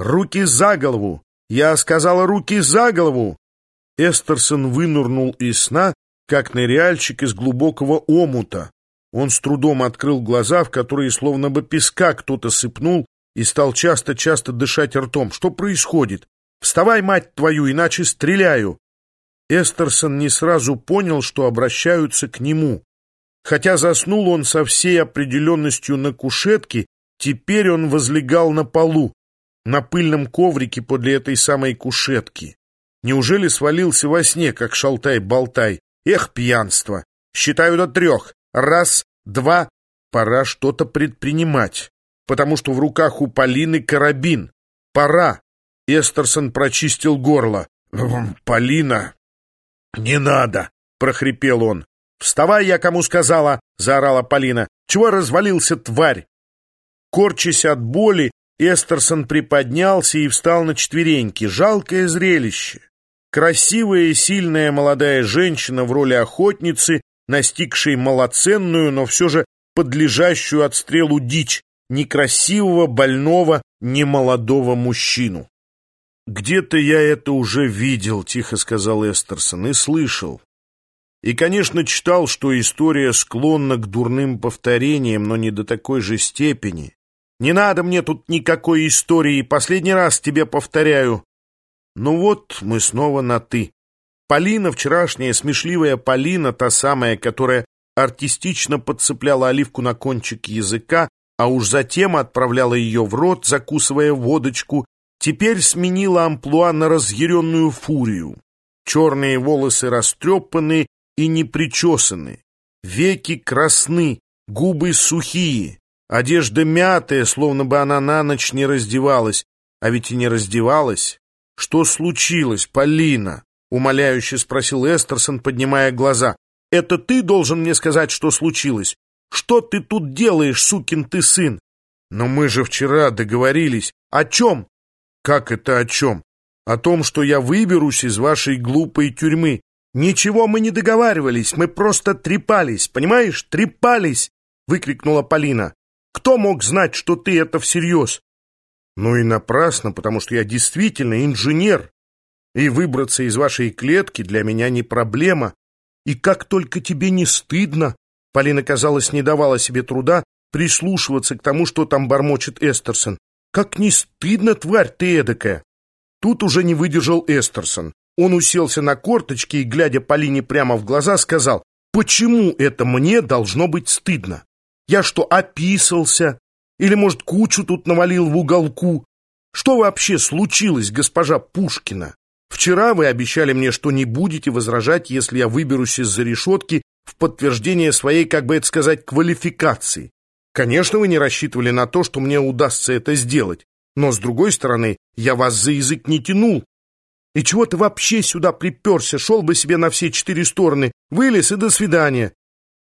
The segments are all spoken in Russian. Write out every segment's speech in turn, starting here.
Руки за голову! Я сказала руки за голову!» Эстерсон вынырнул из сна, как ныряльщик из глубокого омута. Он с трудом открыл глаза, в которые словно бы песка кто-то сыпнул, и стал часто-часто дышать ртом. «Что происходит? Вставай, мать твою, иначе стреляю!» Эстерсон не сразу понял, что обращаются к нему. Хотя заснул он со всей определенностью на кушетке, теперь он возлегал на полу, на пыльном коврике подле этой самой кушетки. Неужели свалился во сне, как шалтай-болтай? Эх, пьянство! Считаю до трех. Раз, два. Пора что-то предпринимать, потому что в руках у Полины карабин. Пора. Эстерсон прочистил горло. «Полина!» «Не надо!» — прохрипел он. «Вставай, я кому сказала!» — заорала Полина. «Чего развалился, тварь?» Корчась от боли, Эстерсон приподнялся и встал на четвереньки. Жалкое зрелище. Красивая и сильная молодая женщина в роли охотницы, настигшей малоценную, но все же подлежащую отстрелу дичь, некрасивого, больного, немолодого мужчину. «Где-то я это уже видел», — тихо сказал Эстерсон, — «и слышал. И, конечно, читал, что история склонна к дурным повторениям, но не до такой же степени. Не надо мне тут никакой истории, последний раз тебе повторяю. Ну вот, мы снова на «ты». Полина, вчерашняя смешливая Полина, та самая, которая артистично подцепляла оливку на кончик языка, а уж затем отправляла ее в рот, закусывая водочку, теперь сменила амплуа на разъяренную фурию. Черные волосы растрепаны и не причесаны, веки красны, губы сухие, Одежда мятая, словно бы она на ночь не раздевалась. А ведь и не раздевалась. Что случилось, Полина? Умоляюще спросил Эстерсон, поднимая глаза. Это ты должен мне сказать, что случилось? Что ты тут делаешь, сукин ты сын? Но мы же вчера договорились. О чем? Как это о чем? О том, что я выберусь из вашей глупой тюрьмы. Ничего мы не договаривались, мы просто трепались, понимаешь? Трепались! Выкрикнула Полина. Кто мог знать, что ты это всерьез? Ну и напрасно, потому что я действительно инженер. И выбраться из вашей клетки для меня не проблема. И как только тебе не стыдно, Полина, казалось, не давала себе труда прислушиваться к тому, что там бормочет Эстерсон. Как не стыдно, тварь ты эдакая! Тут уже не выдержал Эстерсон. Он уселся на корточки и, глядя Полине прямо в глаза, сказал, «Почему это мне должно быть стыдно? Я что, описался? Или, может, кучу тут навалил в уголку? Что вообще случилось, госпожа Пушкина? Вчера вы обещали мне, что не будете возражать, если я выберусь из-за решетки в подтверждение своей, как бы это сказать, квалификации. Конечно, вы не рассчитывали на то, что мне удастся это сделать. Но, с другой стороны, я вас за язык не тянул. И чего ты вообще сюда приперся? Шел бы себе на все четыре стороны, вылез и до свидания.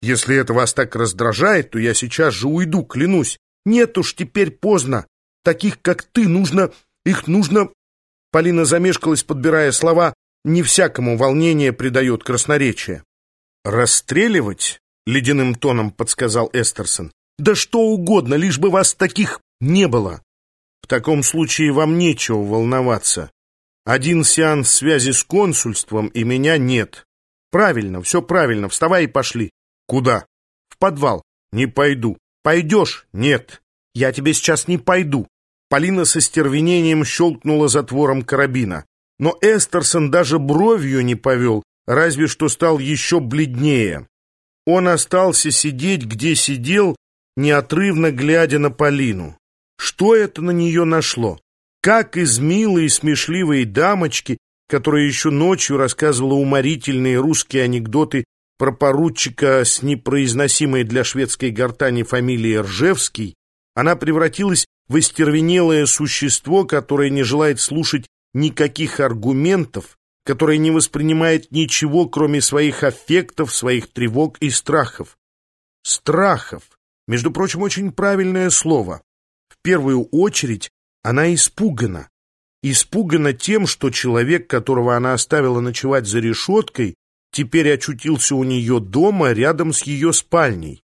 Если это вас так раздражает, то я сейчас же уйду, клянусь. Нет уж, теперь поздно. Таких, как ты, нужно... Их нужно...» Полина замешкалась, подбирая слова. «Не всякому волнение придает красноречие». «Расстреливать?» — ледяным тоном подсказал Эстерсон. «Да что угодно, лишь бы вас таких не было. В таком случае вам нечего волноваться. Один сеанс связи с консульством, и меня нет. Правильно, все правильно, вставай и пошли. Куда? В подвал. Не пойду. Пойдешь? Нет. Я тебе сейчас не пойду. Полина со стервенением щелкнула затвором карабина. Но Эстерсон даже бровью не повел, разве что стал еще бледнее. Он остался сидеть, где сидел, неотрывно глядя на Полину. Что это на нее нашло? Как из милой и смешливой дамочки, которая еще ночью рассказывала уморительные русские анекдоты про поручика с непроизносимой для шведской гортани фамилией Ржевский, она превратилась в истервенелое существо, которое не желает слушать никаких аргументов, которое не воспринимает ничего, кроме своих аффектов, своих тревог и страхов. Страхов, между прочим, очень правильное слово. В первую очередь она испугана. Испугана тем, что человек, которого она оставила ночевать за решеткой, теперь очутился у нее дома рядом с ее спальней.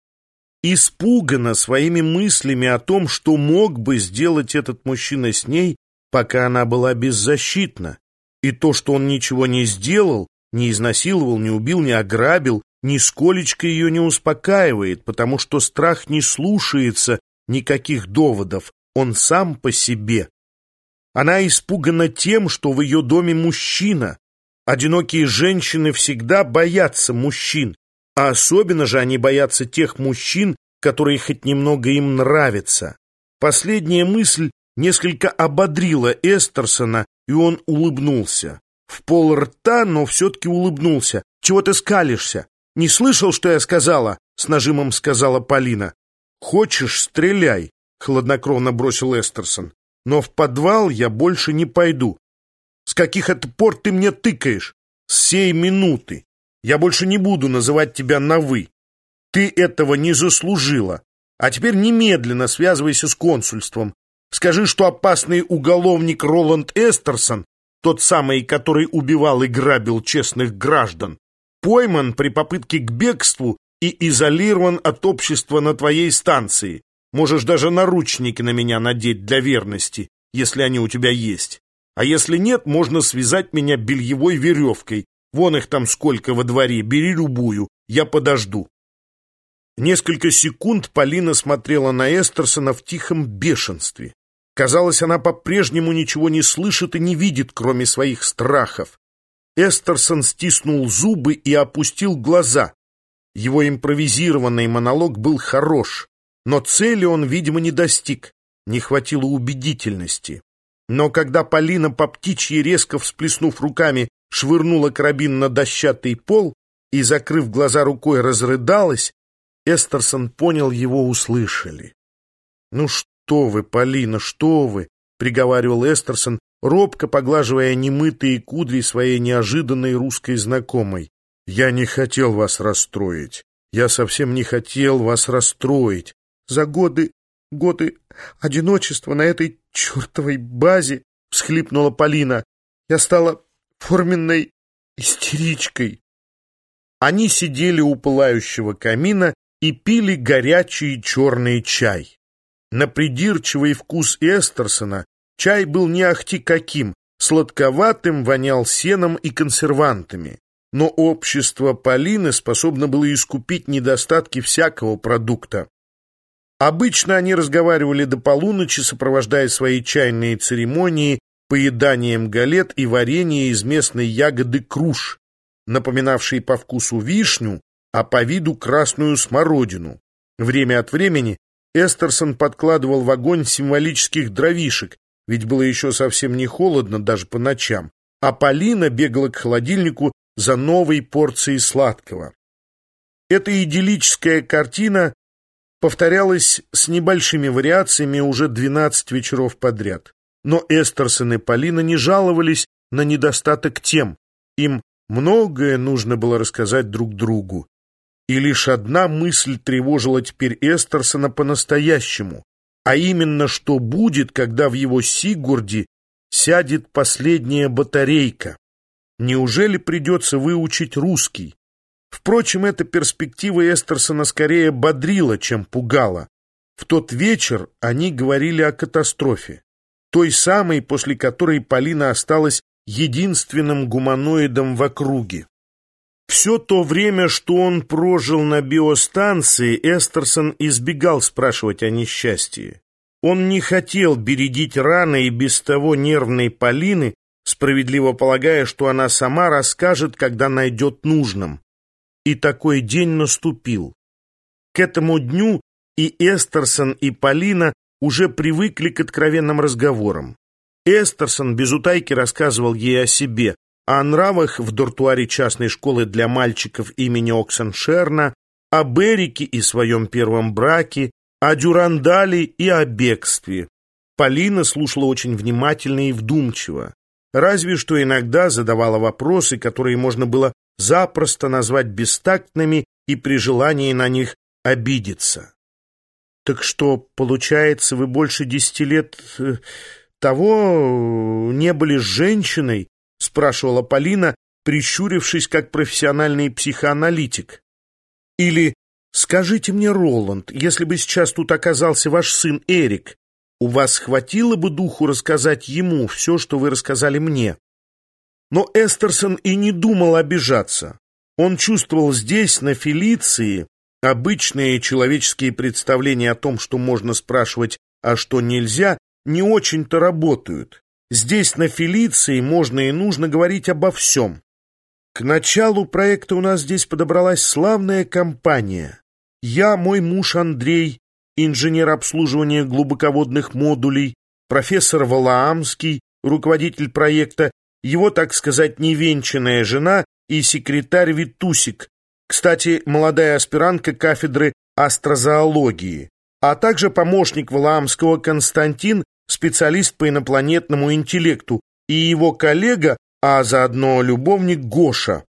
Испугана своими мыслями о том, что мог бы сделать этот мужчина с ней, пока она была беззащитна. И то, что он ничего не сделал, не изнасиловал, не убил, не ограбил, нисколечко ее не успокаивает, потому что страх не слушается никаких доводов, он сам по себе. Она испугана тем, что в ее доме мужчина. Одинокие женщины всегда боятся мужчин, а особенно же они боятся тех мужчин, которые хоть немного им нравятся. Последняя мысль несколько ободрила Эстерсона, и он улыбнулся. В пол рта, но все-таки улыбнулся. «Чего ты скалишься? Не слышал, что я сказала?» — с нажимом сказала Полина. «Хочешь, стреляй», — хладнокровно бросил Эстерсон. «Но в подвал я больше не пойду. С каких это пор ты мне тыкаешь? С сей минуты. Я больше не буду называть тебя на «вы». Ты этого не заслужила. А теперь немедленно связывайся с консульством. Скажи, что опасный уголовник Роланд Эстерсон, тот самый, который убивал и грабил честных граждан, пойман при попытке к бегству и изолирован от общества на твоей станции. Можешь даже наручники на меня надеть для верности, если они у тебя есть. А если нет, можно связать меня бельевой веревкой. Вон их там сколько во дворе, бери любую, я подожду. Несколько секунд Полина смотрела на Эстерсона в тихом бешенстве. Казалось, она по-прежнему ничего не слышит и не видит, кроме своих страхов. Эстерсон стиснул зубы и опустил глаза. Его импровизированный монолог был хорош, но цели он, видимо, не достиг, не хватило убедительности. Но когда Полина по птичьи, резко всплеснув руками, швырнула карабин на дощатый пол и, закрыв глаза рукой, разрыдалась, Эстерсон понял, его услышали. «Ну что вы, Полина, что вы!» — приговаривал Эстерсон, робко поглаживая немытые кудри своей неожиданной русской знакомой. «Я не хотел вас расстроить. Я совсем не хотел вас расстроить. За годы, годы одиночества на этой чертовой базе, — всхлипнула Полина, — я стала форменной истеричкой». Они сидели у пылающего камина и пили горячий черный чай. На придирчивый вкус Эстерсона чай был не ахти каким, сладковатым, вонял сеном и консервантами. Но общество Полины способно было искупить недостатки всякого продукта. Обычно они разговаривали до полуночи, сопровождая свои чайные церемонии поеданием галет и варенья из местной ягоды круш, напоминавшей по вкусу вишню, а по виду красную смородину. Время от времени Эстерсон подкладывал в огонь символических дровишек, ведь было еще совсем не холодно даже по ночам, а Полина бегала к холодильнику за новой порцией сладкого. Эта идиллическая картина повторялась с небольшими вариациями уже 12 вечеров подряд. Но Эстерсон и Полина не жаловались на недостаток тем. Им многое нужно было рассказать друг другу. И лишь одна мысль тревожила теперь Эстерсона по-настоящему, а именно, что будет, когда в его Сигурде сядет последняя батарейка. Неужели придется выучить русский? Впрочем, эта перспектива Эстерсона скорее бодрила, чем пугала. В тот вечер они говорили о катастрофе, той самой, после которой Полина осталась единственным гуманоидом в округе. Все то время, что он прожил на биостанции, Эстерсон избегал спрашивать о несчастье. Он не хотел бередить раны и без того нервной Полины, справедливо полагая, что она сама расскажет, когда найдет нужным. И такой день наступил. К этому дню и Эстерсон, и Полина уже привыкли к откровенным разговорам. Эстерсон без утайки рассказывал ей о себе, о нравах в дуртуаре частной школы для мальчиков имени Оксеншерна, о Берике и своем первом браке, о Дюрандале и о бегстве. Полина слушала очень внимательно и вдумчиво, разве что иногда задавала вопросы, которые можно было запросто назвать бестактными и при желании на них обидеться. «Так что, получается, вы больше десяти лет э, того не были с женщиной?» — спрашивала Полина, прищурившись как профессиональный психоаналитик. «Или скажите мне, Роланд, если бы сейчас тут оказался ваш сын Эрик, у вас хватило бы духу рассказать ему все, что вы рассказали мне. Но Эстерсон и не думал обижаться. Он чувствовал здесь, на Фелиции, обычные человеческие представления о том, что можно спрашивать, а что нельзя, не очень-то работают. Здесь, на Фелиции, можно и нужно говорить обо всем. К началу проекта у нас здесь подобралась славная компания. Я, мой муж Андрей, инженер обслуживания глубоководных модулей, профессор Валаамский, руководитель проекта, его, так сказать, невенчанная жена и секретарь Витусик, кстати, молодая аспирантка кафедры астрозоологии, а также помощник Валаамского Константин, специалист по инопланетному интеллекту, и его коллега, а заодно любовник Гоша.